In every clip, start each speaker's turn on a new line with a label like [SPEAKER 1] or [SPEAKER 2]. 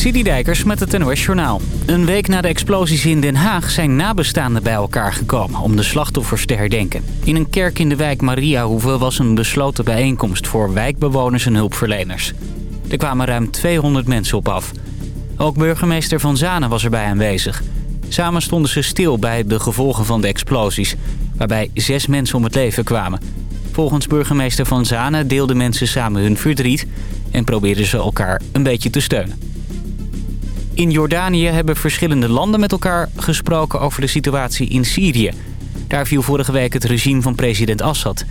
[SPEAKER 1] Dijkers met het NOS Journaal. Een week na de explosies in Den Haag zijn nabestaanden bij elkaar gekomen... om de slachtoffers te herdenken. In een kerk in de wijk Mariahoeve was een besloten bijeenkomst... voor wijkbewoners en hulpverleners. Er kwamen ruim 200 mensen op af. Ook burgemeester Van Zanen was erbij aanwezig. Samen stonden ze stil bij de gevolgen van de explosies... waarbij zes mensen om het leven kwamen. Volgens burgemeester Van Zanen deelden mensen samen hun verdriet... en probeerden ze elkaar een beetje te steunen. In Jordanië hebben verschillende landen met elkaar gesproken over de situatie in Syrië. Daar viel vorige week het regime van president Assad.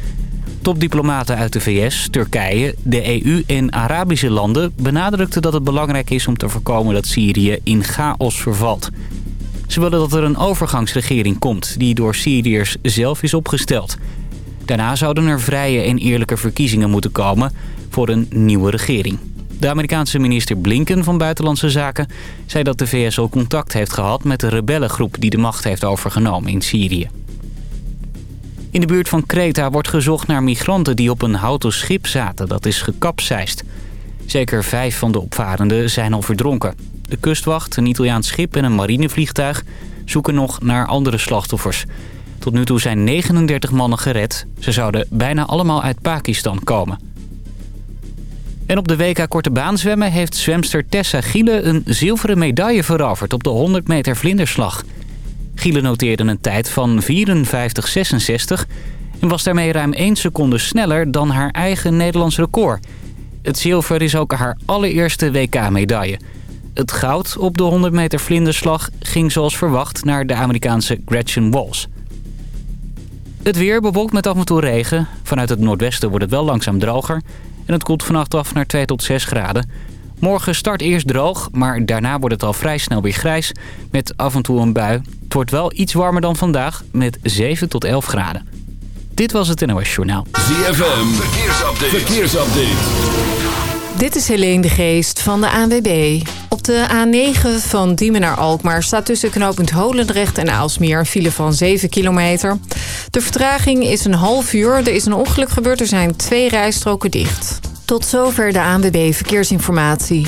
[SPEAKER 1] Topdiplomaten uit de VS, Turkije, de EU en Arabische landen benadrukten dat het belangrijk is om te voorkomen dat Syrië in chaos vervalt. Ze willen dat er een overgangsregering komt die door Syriërs zelf is opgesteld. Daarna zouden er vrije en eerlijke verkiezingen moeten komen voor een nieuwe regering. De Amerikaanse minister Blinken van Buitenlandse Zaken zei dat de VS al contact heeft gehad met de rebellengroep die de macht heeft overgenomen in Syrië. In de buurt van Kreta wordt gezocht naar migranten die op een houten schip zaten. Dat is gekapseist. Zeker vijf van de opvarenden zijn al verdronken. De kustwacht, een Italiaans schip en een marinevliegtuig zoeken nog naar andere slachtoffers. Tot nu toe zijn 39 mannen gered. Ze zouden bijna allemaal uit Pakistan komen. En op de WK Korte Baan zwemmen heeft zwemster Tessa Giele een zilveren medaille veroverd op de 100 meter vlinderslag. Giele noteerde een tijd van 54,66 en was daarmee ruim 1 seconde sneller dan haar eigen Nederlands record. Het zilver is ook haar allereerste WK-medaille. Het goud op de 100 meter vlinderslag ging zoals verwacht naar de Amerikaanse Gretchen Walls. Het weer bewolkt met af en toe regen. Vanuit het noordwesten wordt het wel langzaam droger. En het koelt vannacht af naar 2 tot 6 graden. Morgen start eerst droog, maar daarna wordt het al vrij snel weer grijs. Met af en toe een bui. Het wordt wel iets warmer dan vandaag, met 7 tot 11 graden. Dit was het NOS Journaal.
[SPEAKER 2] ZFM, verkeersupdate. verkeersupdate.
[SPEAKER 3] Dit is Helene de Geest van de ANWB. Op de A9 van Diemen naar Alkmaar staat tussen knooppunt Holendrecht en Aalsmeer een file van 7 kilometer. De vertraging is een half uur. Er is een ongeluk gebeurd. Er zijn twee rijstroken dicht. Tot zover de ANWB Verkeersinformatie.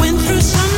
[SPEAKER 4] went through some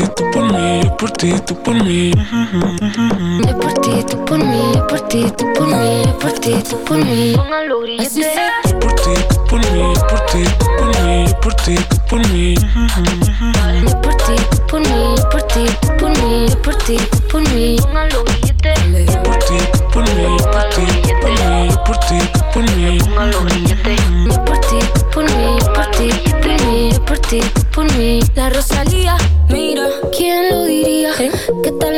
[SPEAKER 4] ti, por mí, yo por ti, tú por mí.
[SPEAKER 5] Yo por ti, tú por mí, yo por ti, tú por mí, yo por ti, tú por mí. Así. Yo por ti, por mí, yo por ti, tú por mí, yo
[SPEAKER 2] por ti,
[SPEAKER 6] tú por mí. Yo por ti, tú por mí, yo por ti, tú por mí, por ti, por mí. Por ti, por mí, por ti, por mí, por por mí. Yo por ti, tú por mí, yo por ti,
[SPEAKER 4] tú por mí, yo por ti, tú por mí. La Rosalía.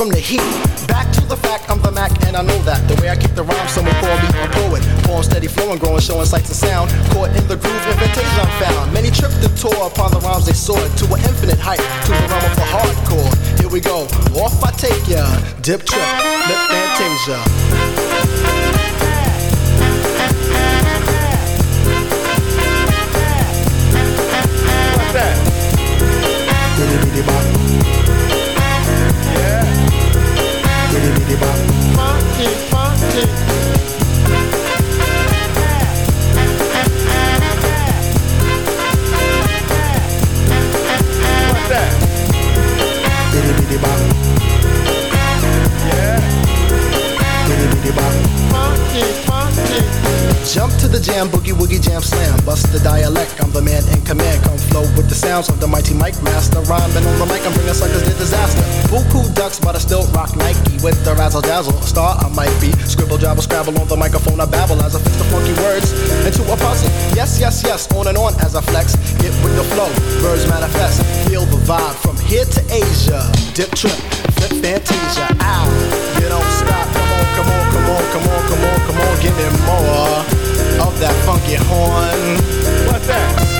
[SPEAKER 7] From the heat. Back to the fact, I'm the Mac, and I know that. The way I keep the rhyme, someone call me a poet. Poem steady flowing, growing, showing sights and sound. Caught in the groove, invitation I'm found. Many tripped and tore upon the rhymes they soared to an infinite height, to the realm of the hardcore. Here we go, off I take ya. Dip trip, lip fantasia.
[SPEAKER 8] That?
[SPEAKER 7] Jump to the jam, boogie woogie jam slam. Bust the dialect, I'm the man in command. Come flow with the sounds of the mighty mic master. Rhyming on the mic, I'm bringing suckers to disaster. Buku ducks, but I still rock Nike with the razzle dazzle. Star I might be. Scribble, jabble, scrabble on the microphone. I babble as I fix the funky words into a puzzle. Yes, yes, yes, on and on as I flex. Get with the flow, birds manifest. Feel the vibe from here to Asia. Dip trip, flip fantasia. Ow, you don't stop. Come on, come on, come on, come on, come on, come on, give me more of that funky horn.
[SPEAKER 8] What's that?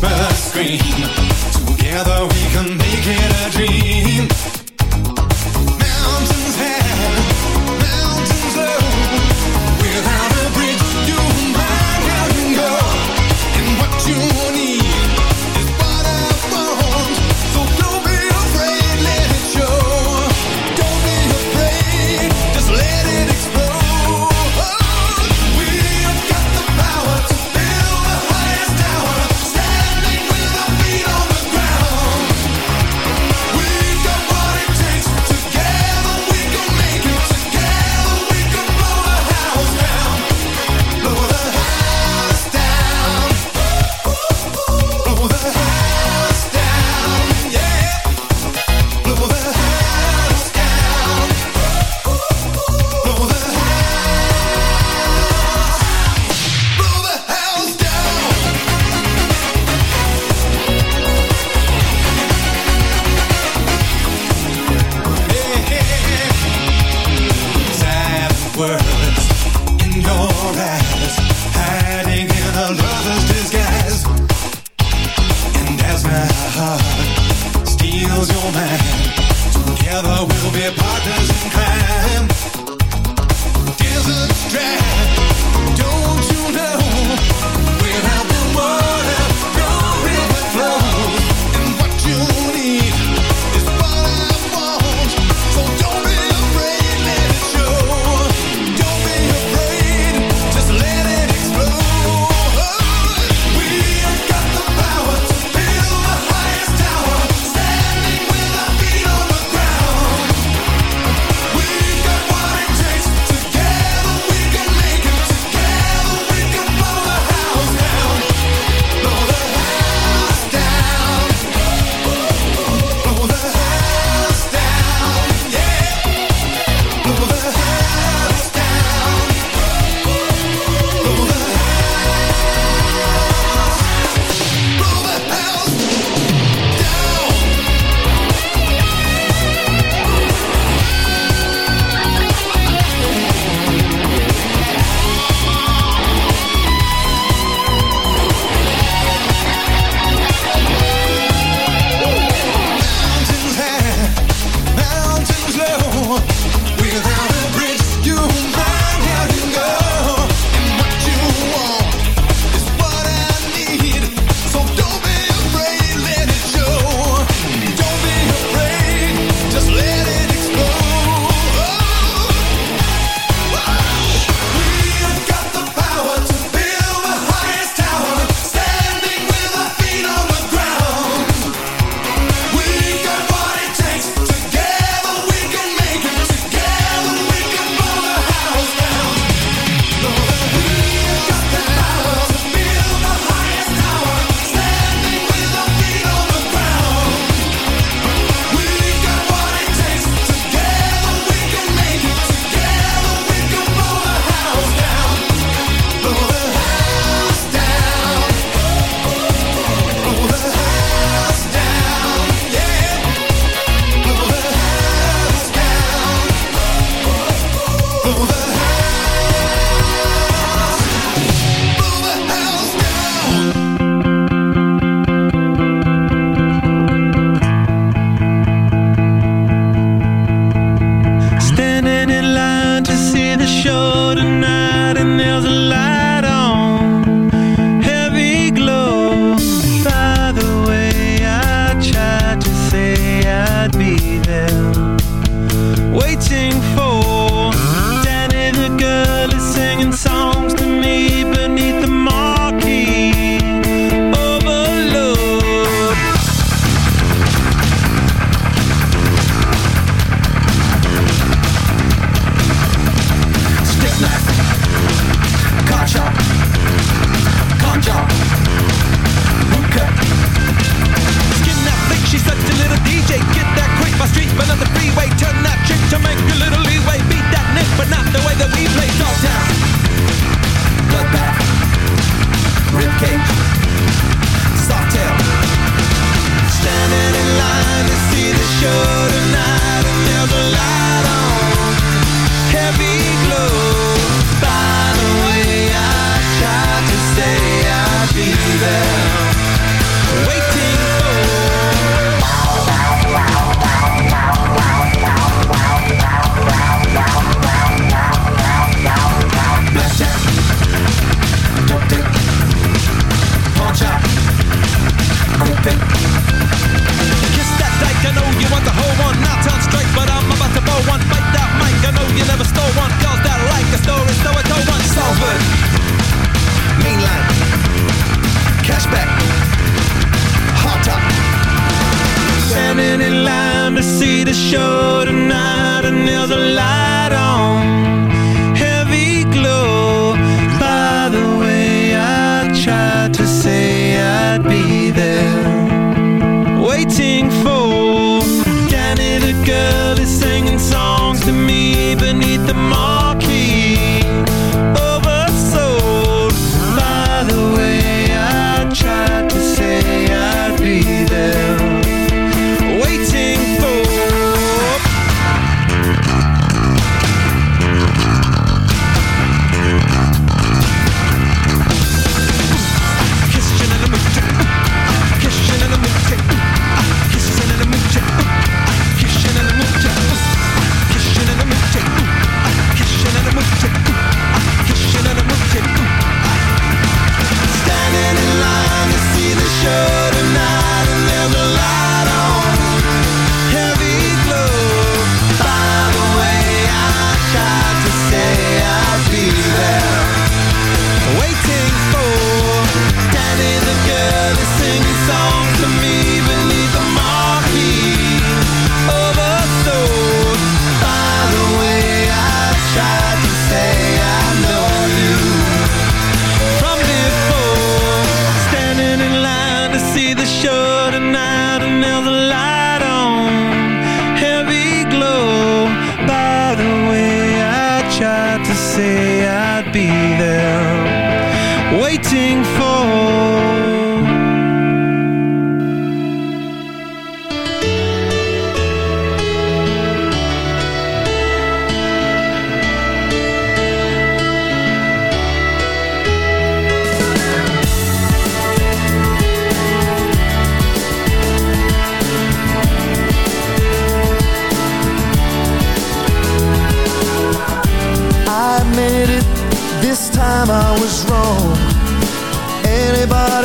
[SPEAKER 9] Whisper, scream. Together we can make it a dream.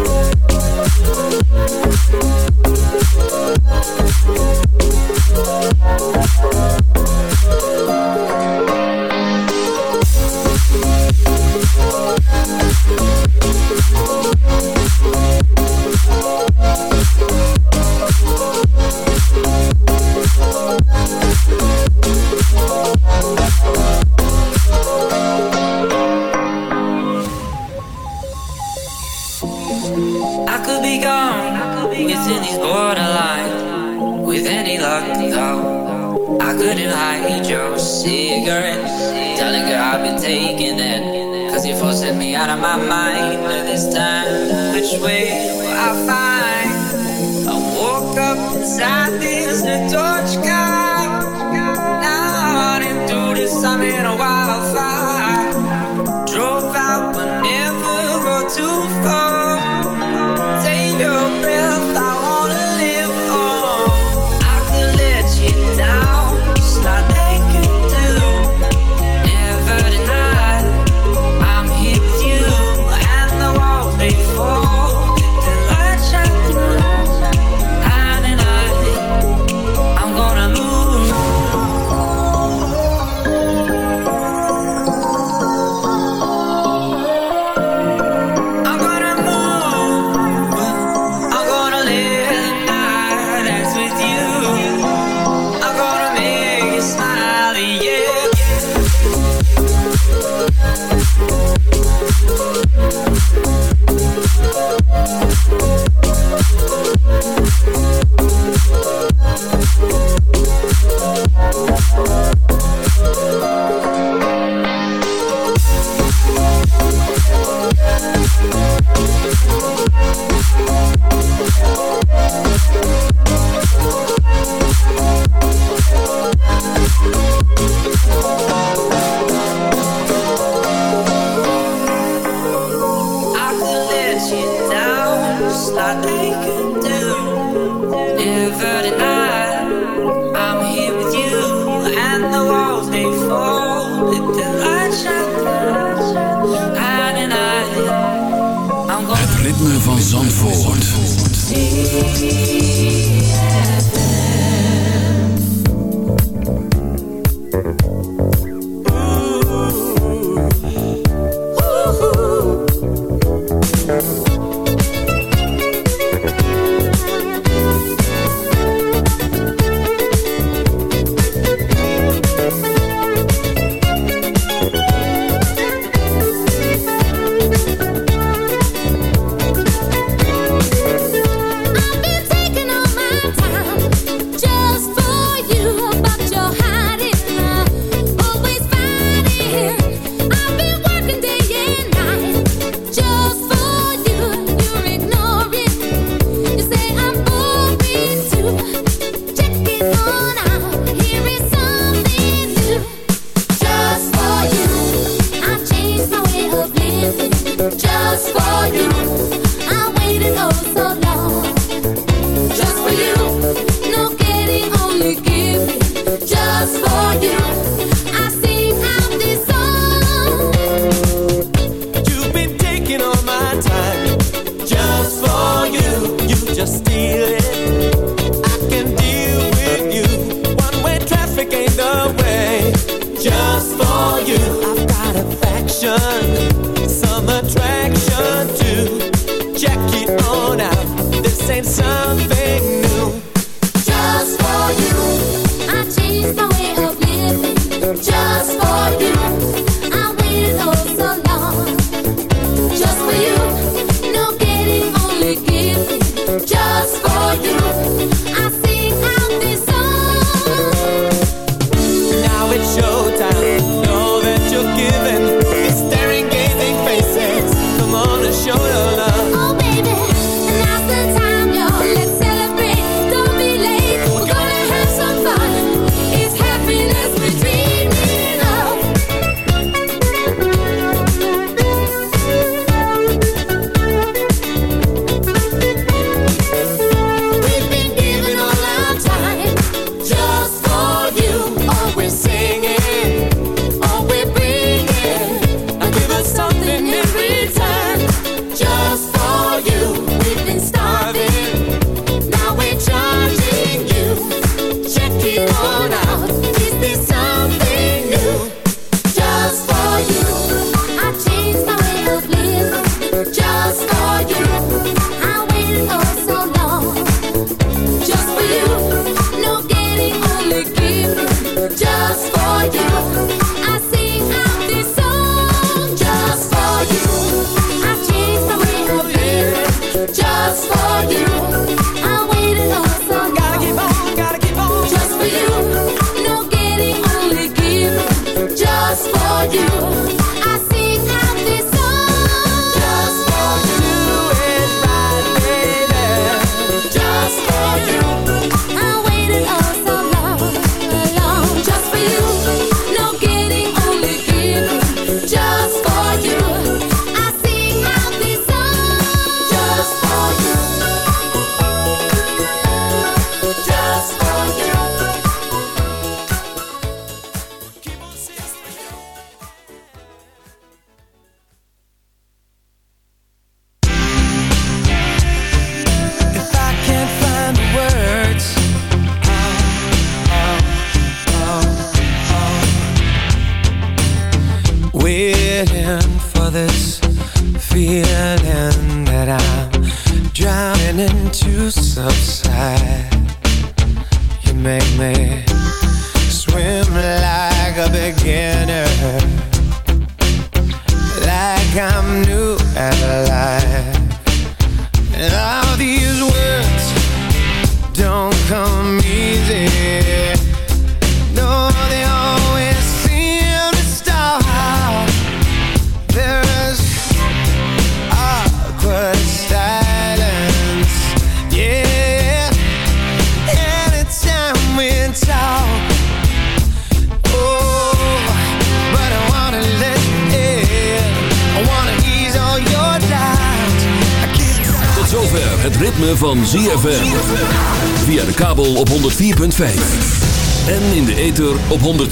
[SPEAKER 10] Oh,